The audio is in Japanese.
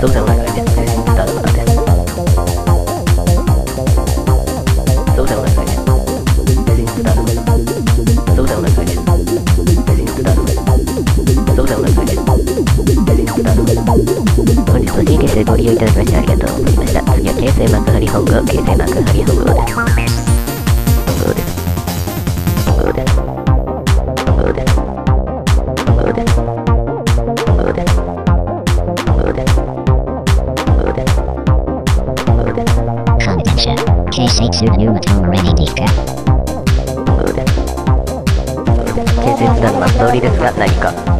どうせおいてせいてい本日 TK 成功利用いただきましてありがとうございました次は京成幕張本郷京成幕張 sakes and I knew it already, Dika. そうです。血液なのはストーリーですが何か